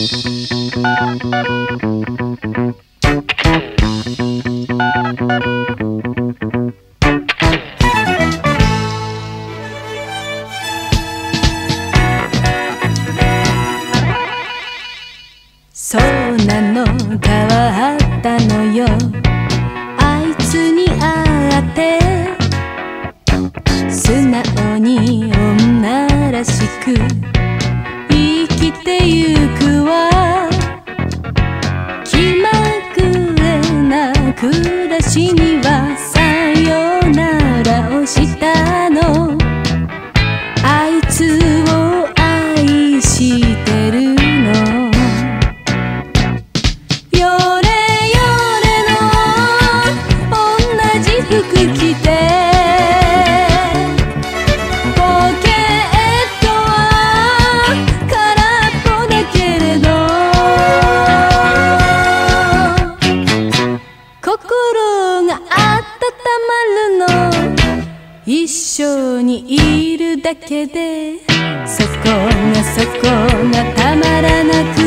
そうなのかわ暮らしにはさよならをしたの。あいつを愛して緒にいるだけでそこがそこがたまらなく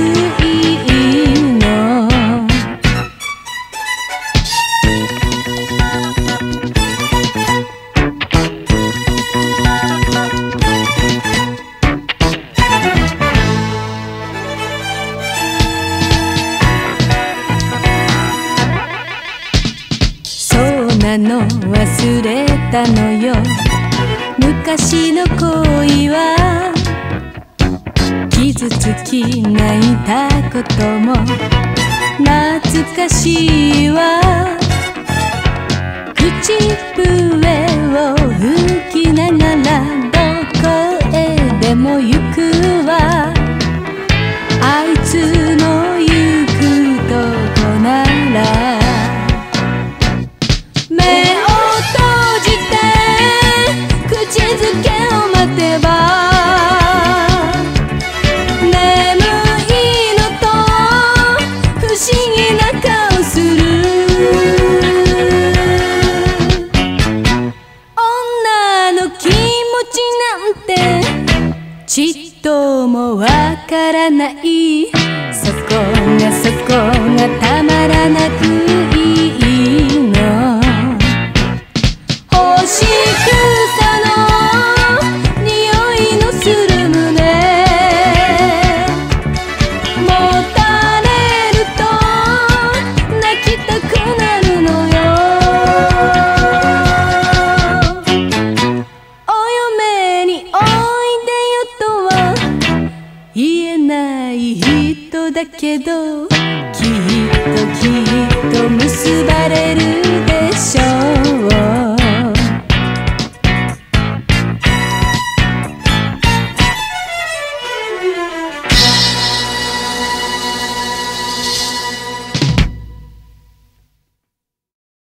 忘れたのよ。昔の恋は傷つき泣いたことも。懐かしいわ。顔する。女の気持ちなんてちっともわからない。だけどきっときっと結